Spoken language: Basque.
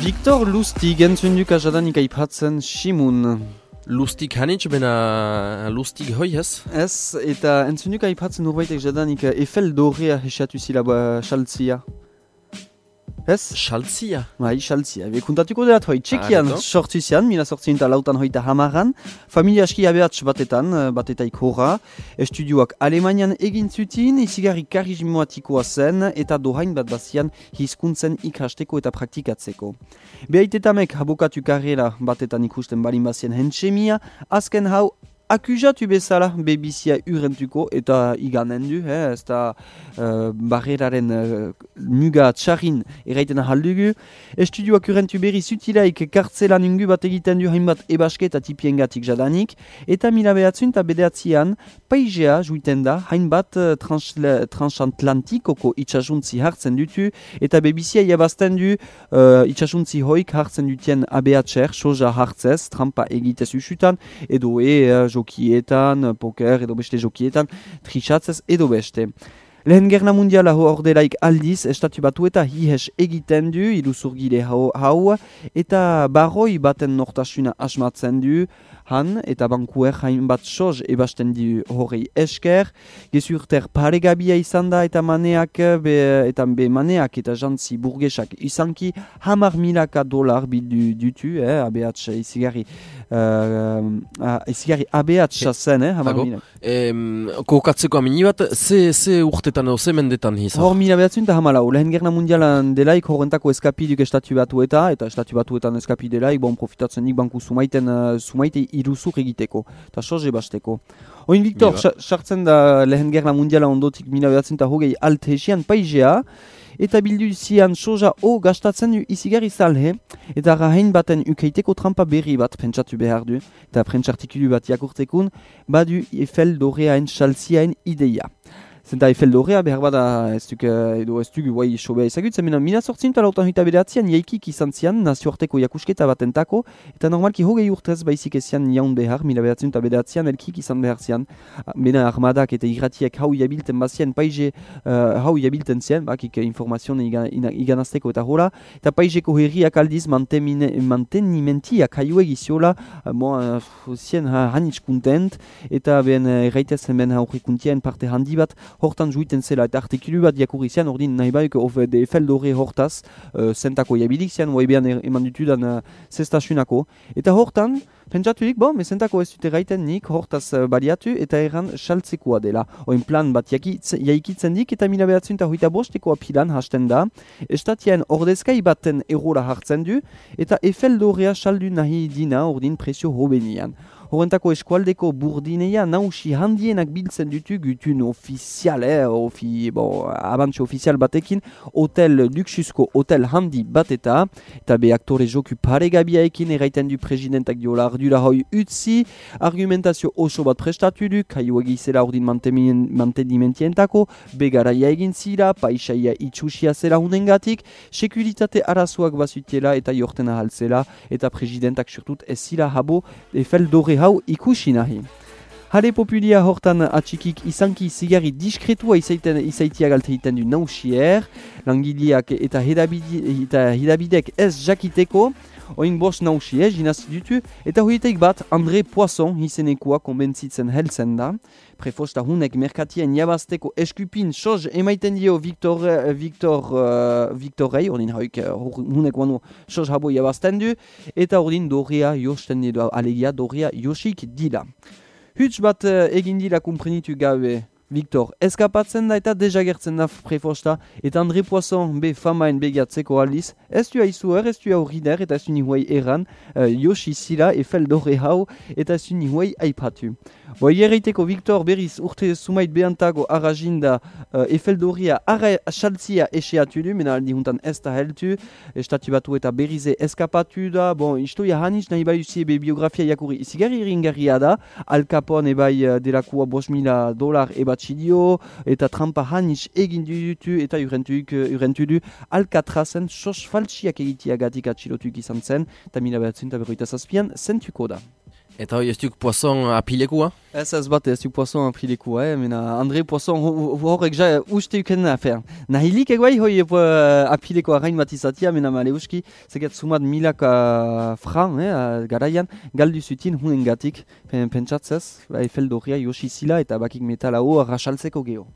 Victor Lustig entzunduk ajadanik aipatzen Simun. Lustig hanitz, bena lustig hoi ez? Ez, eta entzunduk aipatzen urbaitek jadanik Eiffel dorrea hesiatu zila xaltzia. Ez? Xaltzia? Bai, xaltzia. Ebe kuntatuko dela hoi, txekian sortu zian, mila sortzien eta lautan hoita hamaran, familia aski abeatz batetan, eh, batetaik horra, estudioak Alemanian egin zutin, izigarri karismoatikoa zen, eta dohain bat bazian hizkuntzen ikasteko eta praktikatzeko. Behaitetamek abokatu karrera batetan ikusten balin bazien hentsemia, azken hau akuzatu bezala bebizia urentuko eta iganen du, eh, ez da uh, barreraren uh, muga txarrin erraiten ahaldugu. Estudioak urentu berri zutilaik kartzelan ungu bat egiten du hainbat ebaske eta tipiengatik jadanik, eta mila behatzun eta bedeatzean paizea juiten da hainbat uh, transatlantikoko itxasuntzi hartzen dutu, eta bebizia jabazten du uh, itxasuntzi hoik hartzen dutien abeatxer, soja hartzez, trampa egitez usutan, edo e uh, jokietan, poker edo beste jokietan, trishatzez edo beste. Lehen gerna mundiala ho ordelaik aldiz, estatu batu eta hihes egiten du, iluzurgile hau, hau, eta barroi baten nortasuna asmatzen du, han, eta bankuer hainbat soz ebasten du horrei esker, gezurter paregabia izan da eta maneak, be, eta be maneak eta jantzi burgesak izanki, hamar milaka dolar bildu dutu, eh, abeatx izigarri, uh, izigarri abeatxa zen, eh, hamar milaka. Em, kokatzeko amini bat, ze, ze urtetan edo, ze mendetan hizan? Hor mila behatzen eta hamalau, lehen gerna mundialan delaik horrentako eskapiduk estatu batu eta, eta estatu batuetan eskapi delaik, bon profitatzen nik banku sumaiten, uh, sumaite iruzur egiteko, eta soze basteko. Oin Victor, sartzen da lehen gerna mundiala ondotik mila behatzen eta hogei alt hesian paizea, eta bildu zian soja o gastatzen izigarri zalhe, eta rahain baten ukeiteko trampa berri bat pentsatu behar du, eta prentsartikulu bat jakurtekun, badu Eiffel doreaen xalziaen ideia. Zenta Eiffel dorea behar bada ez duk, eh, edo ez duk guai sobea ezagutzen, mena mina sortzin talautan hita bedatzean jaikik izan zian nazioarteko jakusketa batentako, eta normalki hogei urtez baizik ezian jaun behar, mila bedatzen eta bedatzean elkik izan behar zian, bena armadak eta irratiek hau jabilten bazien, paize uh, hau jabilten zien, bakik eh, ina- iganazteko eta hola, eta paizeko herriak aldiz mantenimentiak haiuegi ziola, uh, bon, uh, zien ha, hanitz kontent, eta ben uh, erraitez hemen aurrikuntien parte handi bat, hortan juiten zela eta artikulu bat jakurri zian, ordin nahi baik of de Eiffel dore hortaz, uh, zentako jabilik zian, oebean er, eman ditudan uh, zestasunako. Eta hortan, pentsaturik, bon, mesentako ez dute gaiten nik, hortaz uh, baliatu, eta erran saltzekoa dela. Oin plan bat jaikitzen dik, eta mila behatzen eta hoita bosteko apilan hasten da, estatian ordezkai baten erola hartzen du, eta Eiffel dorea saldu nahi dina ordin presio hobenian. Horrentako eskualdeko burdineia nausi handienak biltzen dutu gutun ofizial, eh, ofi, bo, abantxe ofizial batekin, hotel luxusko hotel handi bat eta, eta be aktore joku paregabiaekin erraiten du presidentak diola ardura hoi utzi, argumentazio oso bat prestatu du, kaio egizela ordin mantenimentientako, begaraia egin zira, paisaia itxusia zela hunengatik, sekuritate arazoak bazutiela eta jorten ahaltzela, eta presidentak surtut ez zila habo Eiffel dore hau ikusi nahi. Hale populia hortan atxikik izanki zigarri diskretua izaiten izaitia galteiten du nausier, langileak eta hedabide, eta ez jakiteko, oin bost nausier jinazi dutu, eta hoietek bat André Poisson izenekoa konbentzitzen heltzen da, prefosta hunek merkatien jabazteko eskupin soz emaiten dio Victor, eh, Victor, uh, Victorrei, ordin hauk eh, hunek wano soz habo jabazten du, eta ordin doria josten edo alegia doria josik dila. Huts bat uh, egin dila kumprenitu gabe Victor eskapatzen da eta dejagertzen da prefosta eta André Poisson be famaen begiatzeko aldiz ez du aizuer, ez du aurrider eta ez du nihuai erran uh, Yoshi zila Eiffel dore hau eta ez du nihuai aipatu. Boi erreiteko Victor berriz urte sumait behantago arraginda uh, Eiffel doria arra xaltzia eseatu du, mena aldi huntan ez da heltu, estatu batu eta berrize eskapatu da, bon, istoia haniz nahi bai usie be biografia jakuri izigarri ringarria da, Al Capone bai uh, delakua bos mila dolar ebatsi dio, eta trampa haniz egin dutu eta urentuk, uh, urentu du Alcatrazen sos faltsiak egitiagatik atxilotuk izan zen, eta mila behatzen eta berroita zazpian zentuko da. Eta hoi ez duk poazon apilekua? Ez ez bat ez du poisson aprilekua, eh? mena ho- ho- horrek ja uste uken afer. Nahilik eguai hoi uh, apileko arrain bat izatia, mena male uski, zekat sumat milak uh, fran, eh, garaian, galdu zutin hunen gatik, pen, pentsatzez, bai feldorria josi zila eta bakik metala ho rasaltzeko geho.